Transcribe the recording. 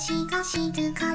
しが静か